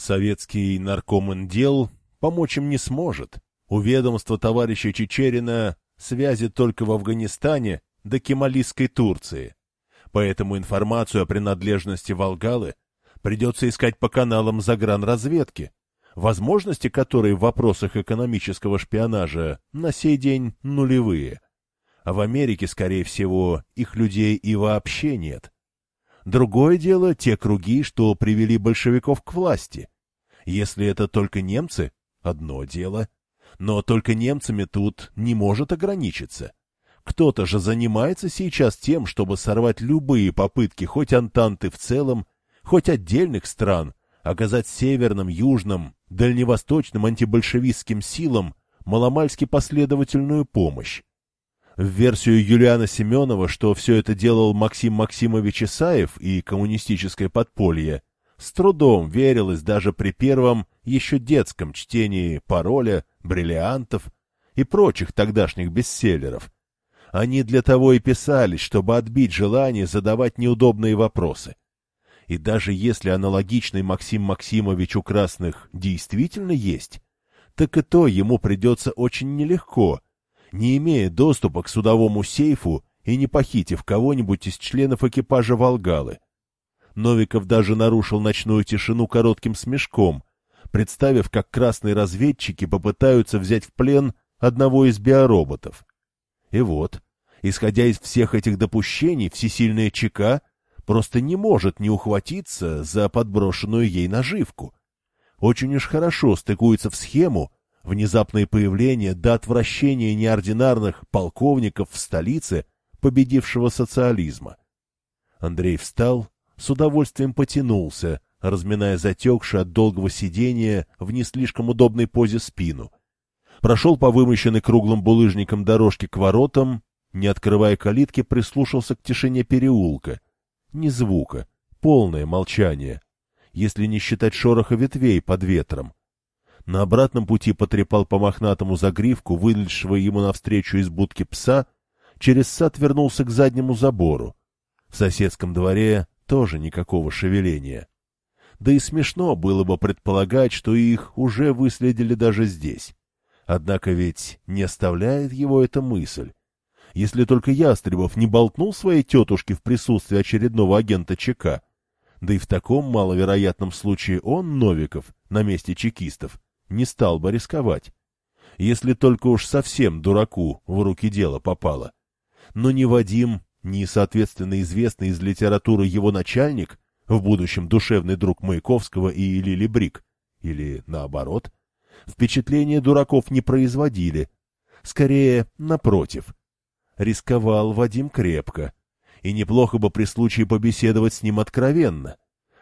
Советский наркомендел помочь им не сможет. У ведомства товарища Чечерина связи только в Афганистане до Кемалийской Турции. Поэтому информацию о принадлежности Волгалы придется искать по каналам загранразведки, возможности которой в вопросах экономического шпионажа на сей день нулевые. А в Америке, скорее всего, их людей и вообще нет. Другое дело те круги, что привели большевиков к власти. Если это только немцы, одно дело. Но только немцами тут не может ограничиться. Кто-то же занимается сейчас тем, чтобы сорвать любые попытки хоть Антанты в целом, хоть отдельных стран, оказать северным, южным, дальневосточным антибольшевистским силам маломальски последовательную помощь. В версию Юлиана Семенова, что все это делал Максим Максимович Исаев и коммунистическое подполье, с трудом верилось даже при первом, еще детском чтении пароля, бриллиантов и прочих тогдашних бестселлеров. Они для того и писались, чтобы отбить желание задавать неудобные вопросы. И даже если аналогичный Максим Максимович у красных действительно есть, так и то ему придется очень нелегко — не имея доступа к судовому сейфу и не похитив кого-нибудь из членов экипажа «Волгалы». Новиков даже нарушил ночную тишину коротким смешком, представив, как красные разведчики попытаются взять в плен одного из биороботов. И вот, исходя из всех этих допущений, всесильная ЧК просто не может не ухватиться за подброшенную ей наживку. Очень уж хорошо стыкуется в схему, Внезапное появление до отвращения неординарных полковников в столице победившего социализма. Андрей встал, с удовольствием потянулся, разминая затекшую от долгого сидения в не слишком удобной позе спину. Прошел по вымощенной круглым булыжником дорожке к воротам, не открывая калитки, прислушался к тишине переулка. Ни звука, полное молчание, если не считать шороха ветвей под ветром. На обратном пути потрепал по мохнатому загривку, вылезшего ему навстречу из будки пса, через сад вернулся к заднему забору. В соседском дворе тоже никакого шевеления. Да и смешно было бы предполагать, что их уже выследили даже здесь. Однако ведь не оставляет его эта мысль. Если только Ястребов не болтнул своей тетушке в присутствии очередного агента ЧК, да и в таком маловероятном случае он, Новиков, на месте чекистов, не стал бы рисковать. Если только уж совсем дураку в руки дело попало. Но ни Вадим, ни, соответственно, известный из литературы его начальник, в будущем душевный друг Маяковского и Лили Брик, или наоборот, впечатления дураков не производили. Скорее, напротив. Рисковал Вадим крепко, и неплохо бы при случае побеседовать с ним откровенно.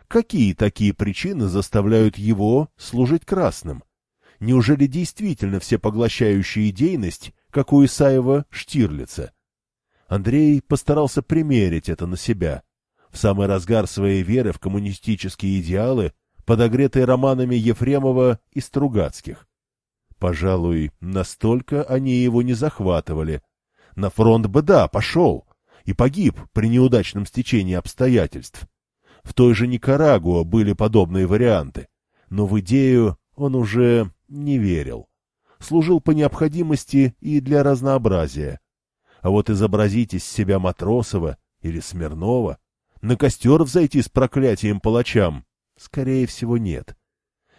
Какие такие причины заставляют его служить красным? Неужели действительно всепоглощающая идейность, как у Исаева Штирлица? Андрей постарался примерить это на себя. В самый разгар своей веры в коммунистические идеалы, подогретые романами Ефремова и Стругацких. Пожалуй, настолько они его не захватывали. На фронт бы да, пошел. И погиб при неудачном стечении обстоятельств. В той же Никарагуа были подобные варианты. Но в идею он уже не верил. Служил по необходимости и для разнообразия. А вот изобразить из себя Матросова или Смирнова, на костер взойти с проклятием палачам, скорее всего, нет.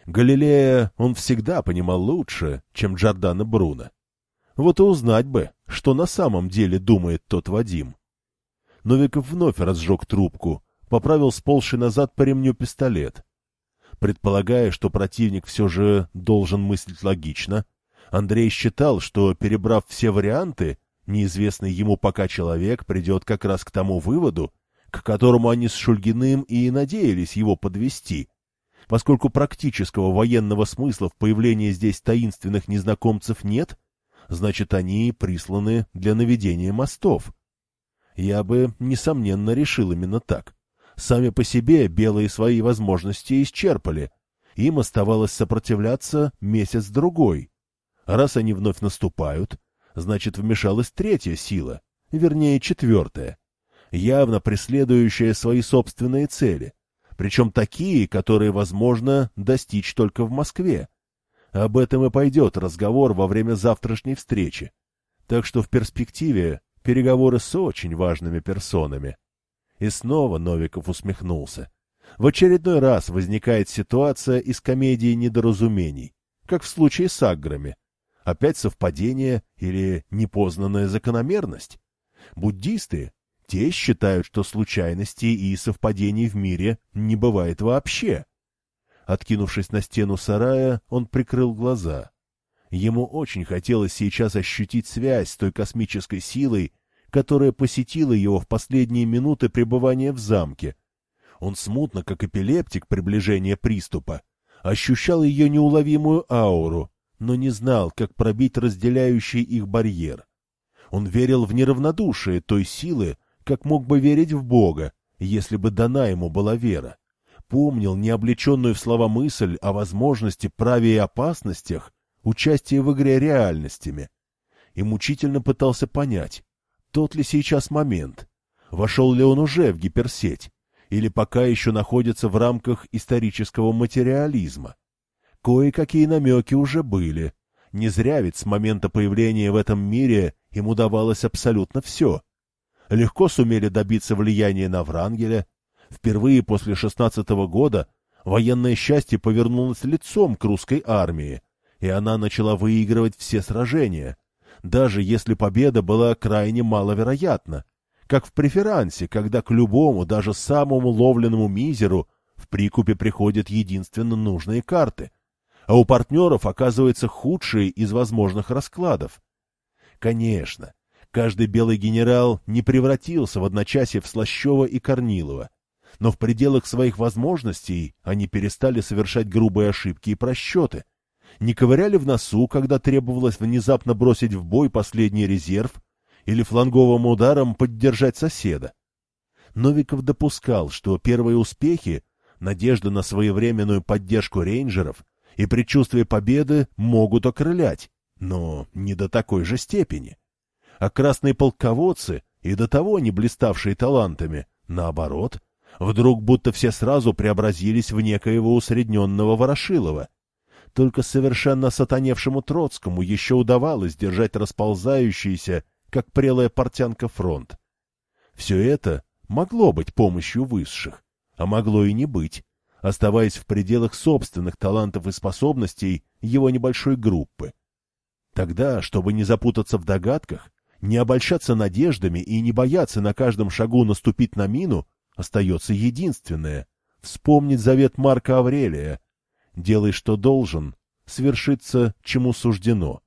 Галилея он всегда понимал лучше, чем Джордана Бруно. Вот и узнать бы, что на самом деле думает тот Вадим. Новиков вновь разжег трубку, поправил сползший назад по ремню пистолет. Предполагая, что противник все же должен мыслить логично, Андрей считал, что, перебрав все варианты, неизвестный ему пока человек придет как раз к тому выводу, к которому они с Шульгиным и надеялись его подвести. Поскольку практического военного смысла в появлении здесь таинственных незнакомцев нет, значит, они присланы для наведения мостов. Я бы, несомненно, решил именно так. Сами по себе белые свои возможности исчерпали. Им оставалось сопротивляться месяц-другой. Раз они вновь наступают, значит, вмешалась третья сила, вернее, четвертая, явно преследующая свои собственные цели. причем такие, которые возможно достичь только в Москве. Об этом и пойдет разговор во время завтрашней встречи. Так что в перспективе переговоры с очень важными персонами. И снова Новиков усмехнулся. В очередной раз возникает ситуация из комедии недоразумений, как в случае с Аграми. Опять совпадение или непознанная закономерность? Буддисты, те считают, что случайностей и совпадений в мире не бывает вообще. Откинувшись на стену сарая, он прикрыл глаза. Ему очень хотелось сейчас ощутить связь с той космической силой, которая посетила его в последние минуты пребывания в замке. Он смутно, как эпилептик приближения приступа, ощущал ее неуловимую ауру, но не знал, как пробить разделяющий их барьер. Он верил в неравнодушие той силы, как мог бы верить в Бога, если бы дана ему была вера помнил необлеченную в слова мысль о возможности, праве и опасностях участия в игре реальностями и мучительно пытался понять, тот ли сейчас момент, вошел ли он уже в гиперсеть, или пока еще находится в рамках исторического материализма. Кое-какие намеки уже были. Не зря ведь с момента появления в этом мире им удавалось абсолютно все. Легко сумели добиться влияния на Врангеля, Впервые после шестнадцатого года военное счастье повернулось лицом к русской армии, и она начала выигрывать все сражения, даже если победа была крайне маловероятна, как в преферансе, когда к любому, даже самому ловленному мизеру в прикупе приходят единственно нужные карты, а у партнеров оказывается худшие из возможных раскладов. Конечно, каждый белый генерал не превратился в одночасье в Слащева и Корнилова, но в пределах своих возможностей они перестали совершать грубые ошибки и просчеты, не ковыряли в носу, когда требовалось внезапно бросить в бой последний резерв или фланговым ударом поддержать соседа. Новиков допускал, что первые успехи, надежда на своевременную поддержку рейнджеров и предчувствие победы могут окрылять, но не до такой же степени. А красные полководцы, и до того не блиставшие талантами, наоборот, Вдруг будто все сразу преобразились в некоего усредненного Ворошилова. Только совершенно сатаневшему Троцкому еще удавалось держать расползающийся, как прелая портянка, фронт. Все это могло быть помощью высших, а могло и не быть, оставаясь в пределах собственных талантов и способностей его небольшой группы. Тогда, чтобы не запутаться в догадках, не обольщаться надеждами и не бояться на каждом шагу наступить на мину, Остается единственное — вспомнить завет Марка Аврелия. Делай, что должен, свершится, чему суждено.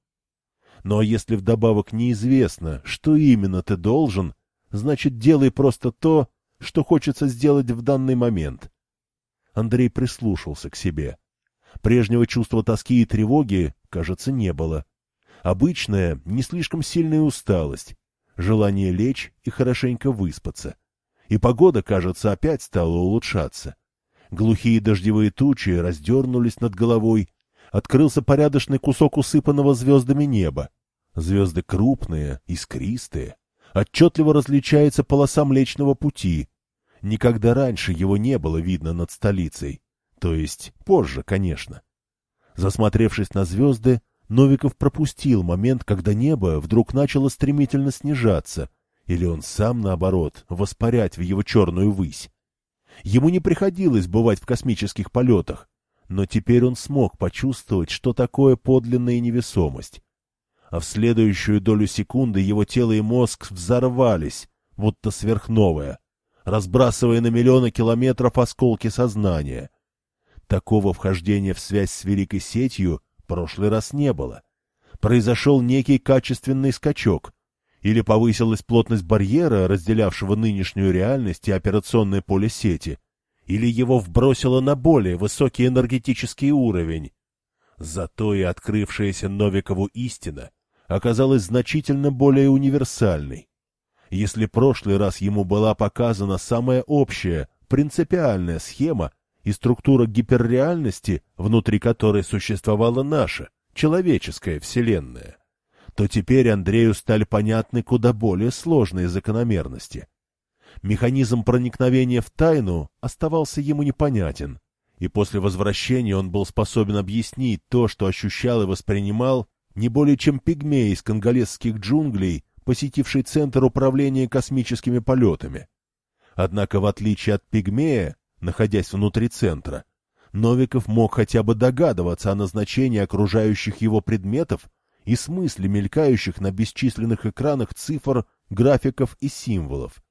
Но если вдобавок неизвестно, что именно ты должен, значит, делай просто то, что хочется сделать в данный момент. Андрей прислушался к себе. Прежнего чувства тоски и тревоги, кажется, не было. Обычная, не слишком сильная усталость, желание лечь и хорошенько выспаться и погода, кажется, опять стала улучшаться. Глухие дождевые тучи раздернулись над головой, открылся порядочный кусок усыпанного звездами неба. Звезды крупные, искристые. Отчетливо различается полоса Млечного Пути. Никогда раньше его не было видно над столицей. То есть позже, конечно. Засмотревшись на звезды, Новиков пропустил момент, когда небо вдруг начало стремительно снижаться — или он сам, наоборот, воспарять в его черную высь? Ему не приходилось бывать в космических полетах, но теперь он смог почувствовать, что такое подлинная невесомость. А в следующую долю секунды его тело и мозг взорвались, будто сверхновая, разбрасывая на миллионы километров осколки сознания. Такого вхождения в связь с великой сетью прошлый раз не было. Произошел некий качественный скачок, или повысилась плотность барьера, разделявшего нынешнюю реальность и операционное поле сети, или его вбросило на более высокий энергетический уровень. Зато и открывшаяся Новикову истина оказалась значительно более универсальной. Если прошлый раз ему была показана самая общая, принципиальная схема и структура гиперреальности, внутри которой существовала наша, человеческая Вселенная, то теперь Андрею стали понятны куда более сложные закономерности. Механизм проникновения в тайну оставался ему непонятен, и после возвращения он был способен объяснить то, что ощущал и воспринимал, не более чем пигмей из конголезских джунглей, посетивший Центр управления космическими полетами. Однако, в отличие от пигмея, находясь внутри Центра, Новиков мог хотя бы догадываться о назначении окружающих его предметов и смысле мелькающих на бесчисленных экранах цифр, графиков и символов.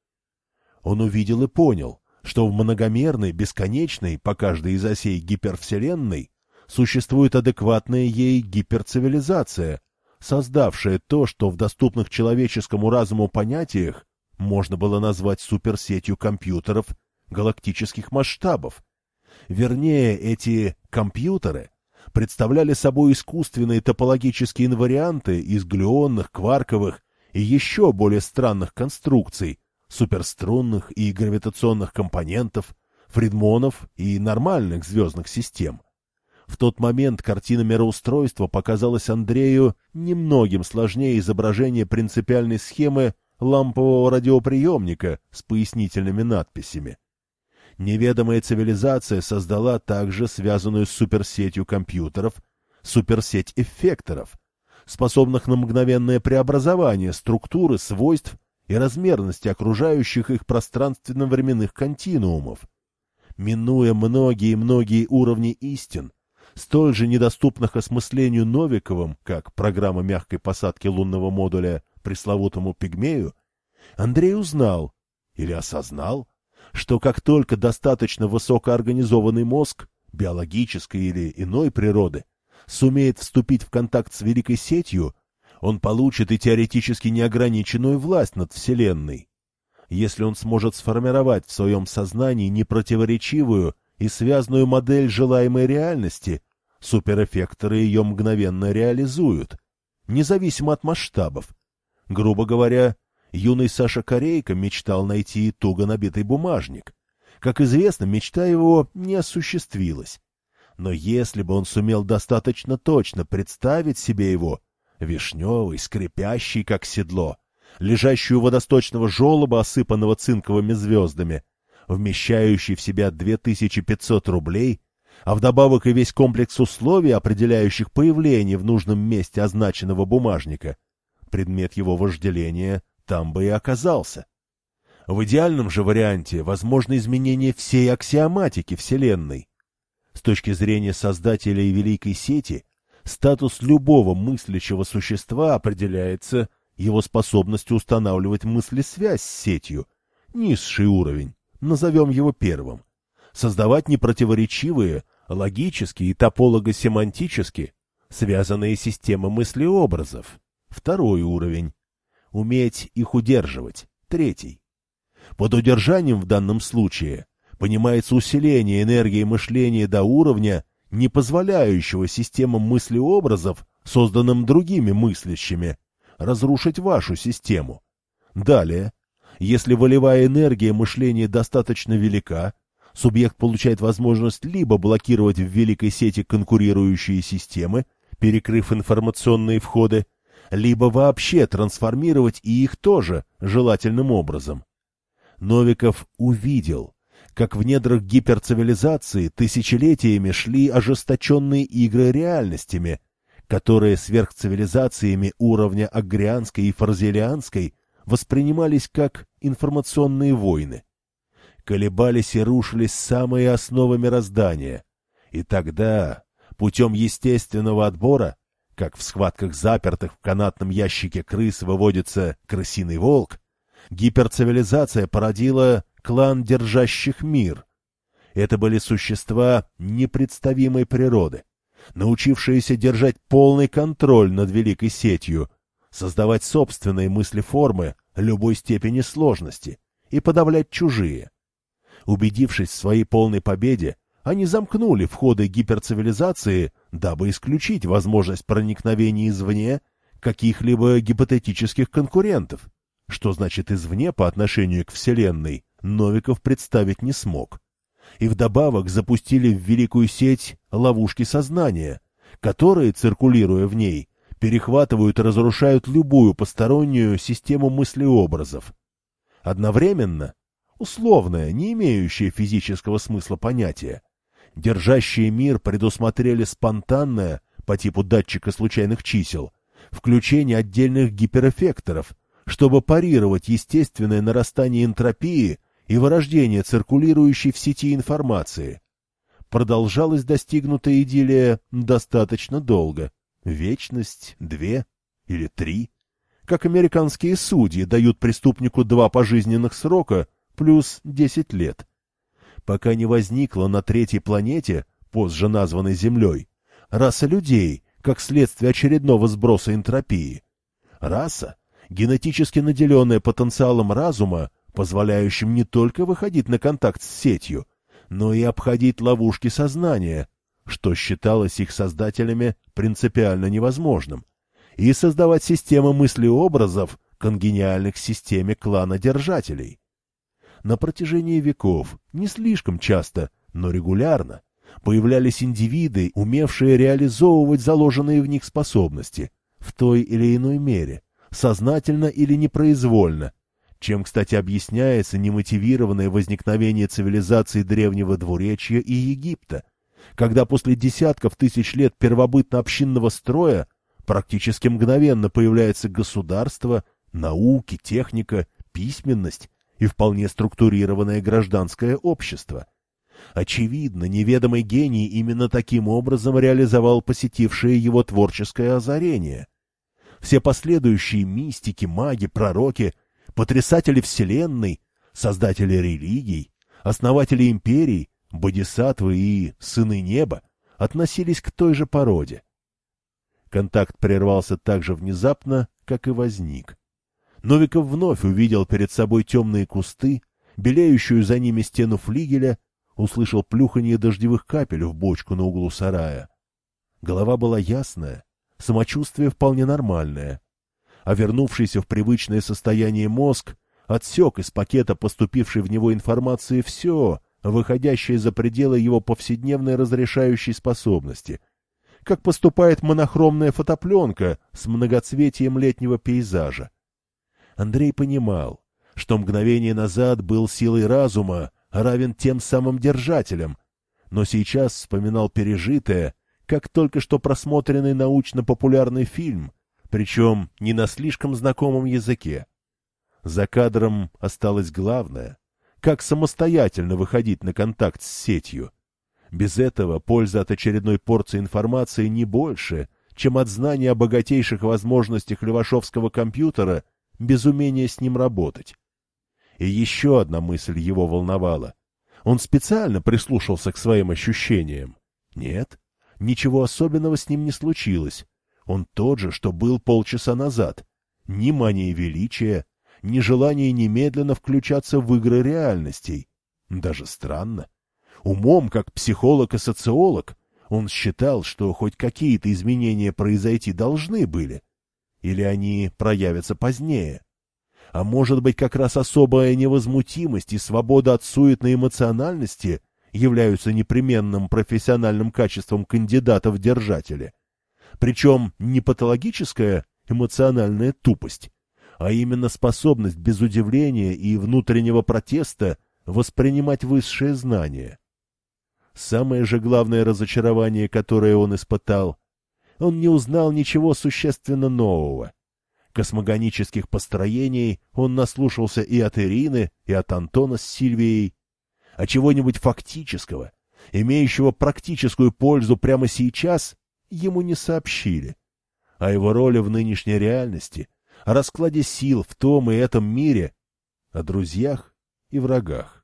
Он увидел и понял, что в многомерной, бесконечной, по каждой из осей гипервселенной, существует адекватная ей гиперцивилизация, создавшая то, что в доступных человеческому разуму понятиях можно было назвать суперсетью компьютеров галактических масштабов. Вернее, эти компьютеры представляли собой искусственные топологические инварианты из глюонных, кварковых и еще более странных конструкций, суперструнных и гравитационных компонентов, фридмонов и нормальных звездных систем. В тот момент картина мироустройства показалась Андрею немногим сложнее изображения принципиальной схемы лампового радиоприемника с пояснительными надписями. Неведомая цивилизация создала также связанную с суперсетью компьютеров суперсеть эффекторов, способных на мгновенное преобразование структуры, свойств и размерности окружающих их пространственно-временных континуумов. Минуя многие-многие уровни истин, столь же недоступных осмыслению Новиковым, как программа мягкой посадки лунного модуля пресловутому пигмею, Андрей узнал или осознал, что как только достаточно высокоорганизованный мозг, биологической или иной природы, сумеет вступить в контакт с великой сетью, он получит и теоретически неограниченную власть над Вселенной. Если он сможет сформировать в своем сознании непротиворечивую и связанную модель желаемой реальности, суперэффекторы ее мгновенно реализуют, независимо от масштабов. Грубо говоря, юный Саша Корейко мечтал найти туго набитый бумажник. Как известно, мечта его не осуществилась. Но если бы он сумел достаточно точно представить себе его, вишневый, скрипящий, как седло, лежащий у водосточного желоба, осыпанного цинковыми звездами, вмещающий в себя 2500 рублей, а вдобавок и весь комплекс условий, определяющих появление в нужном месте означенного бумажника, предмет его вожделения там бы и оказался. В идеальном же варианте возможно изменение всей аксиоматики Вселенной. С точки зрения создателей Великой Сети, статус любого мыслящего существа определяется его способностью устанавливать мыслесвязь с сетью, низший уровень, назовем его первым, создавать непротиворечивые, логические и топологосемантически связанные системы мыслеобразов, второй уровень, уметь их удерживать, третий. Под удержанием в данном случае понимается усиление энергии мышления до уровня, не позволяющего системам мыслеобразов, созданным другими мыслящими, разрушить вашу систему. Далее, если волевая энергия мышления достаточно велика, субъект получает возможность либо блокировать в великой сети конкурирующие системы, перекрыв информационные входы, либо вообще трансформировать и их тоже желательным образом. Новиков увидел, как в недрах гиперцивилизации тысячелетиями шли ожесточенные игры реальностями, которые сверхцивилизациями уровня агрианской и фарзелианской воспринимались как информационные войны. Колебались и рушились самые основы мироздания. И тогда, путем естественного отбора, как в схватках запертых в канатном ящике крыс выводится крысиный волк, гиперцивилизация породила клан держащих мир. Это были существа непредставимой природы, научившиеся держать полный контроль над великой сетью, создавать собственные мыслеформы любой степени сложности и подавлять чужие. Убедившись в своей полной победе, они замкнули входы гиперцивилизации, дабы исключить возможность проникновения извне каких-либо гипотетических конкурентов. Что значит «извне» по отношению к Вселенной, Новиков представить не смог. И вдобавок запустили в великую сеть ловушки сознания, которые, циркулируя в ней, перехватывают и разрушают любую постороннюю систему мыслеобразов. Одновременно условное, не имеющее физического смысла понятие. Держащие мир предусмотрели спонтанное, по типу датчика случайных чисел, включение отдельных гиперэффекторов, чтобы парировать естественное нарастание энтропии и вырождение циркулирующей в сети информации. Продолжалась достигнутая идиллия достаточно долго. Вечность, две или три. Как американские судьи дают преступнику два пожизненных срока плюс десять лет. Пока не возникла на третьей планете, позже названной Землей, раса людей, как следствие очередного сброса энтропии. Раса, генетически наделенная потенциалом разума, позволяющим не только выходить на контакт с сетью, но и обходить ловушки сознания, что считалось их создателями принципиально невозможным, и создавать системы мыслеобразов, конгениальных системе клана держателей. На протяжении веков, не слишком часто, но регулярно, появлялись индивиды, умевшие реализовывать заложенные в них способности в той или иной мере, сознательно или непроизвольно, чем, кстати, объясняется немотивированное возникновение цивилизации Древнего Двуречья и Египта, когда после десятков тысяч лет первобытно-общинного строя практически мгновенно появляется государство, науки, техника, письменность и вполне структурированное гражданское общество. Очевидно, неведомый гений именно таким образом реализовал посетившее его творческое озарение. Все последующие мистики, маги, пророки, потрясатели вселенной, создатели религий, основатели империй, бодисаттвы и сыны неба относились к той же породе. Контакт прервался так же внезапно, как и возник. Новиков вновь увидел перед собой темные кусты, белеющую за ними стену флигеля услышал плюханье дождевых капель в бочку на углу сарая. Голова была ясная, самочувствие вполне нормальное. А вернувшийся в привычное состояние мозг отсек из пакета поступившей в него информации все, выходящее за пределы его повседневной разрешающей способности, как поступает монохромная фотопленка с многоцветием летнего пейзажа. Андрей понимал, что мгновение назад был силой разума, равен тем самым держателям, но сейчас вспоминал пережитое, как только что просмотренный научно-популярный фильм, причем не на слишком знакомом языке. За кадром осталось главное — как самостоятельно выходить на контакт с сетью. Без этого польза от очередной порции информации не больше, чем от знания о богатейших возможностях левашовского компьютера без умения с ним работать. И еще одна мысль его волновала. Он специально прислушался к своим ощущениям. Нет, ничего особенного с ним не случилось. Он тот же, что был полчаса назад. Ни мания величия, ни желания немедленно включаться в игры реальностей. Даже странно. Умом, как психолог и социолог, он считал, что хоть какие-то изменения произойти должны были. Или они проявятся позднее а может быть как раз особая невозмутимость и свобода от суетной эмоциональности являются непременным профессиональным качеством кандидата в держатели. Причем не патологическая эмоциональная тупость, а именно способность без удивления и внутреннего протеста воспринимать высшее знание. Самое же главное разочарование, которое он испытал, он не узнал ничего существенно нового. Космогонических построений он наслушался и от Ирины, и от Антона с Сильвией. А чего-нибудь фактического, имеющего практическую пользу прямо сейчас, ему не сообщили. О его роли в нынешней реальности, о раскладе сил в том и этом мире, о друзьях и врагах.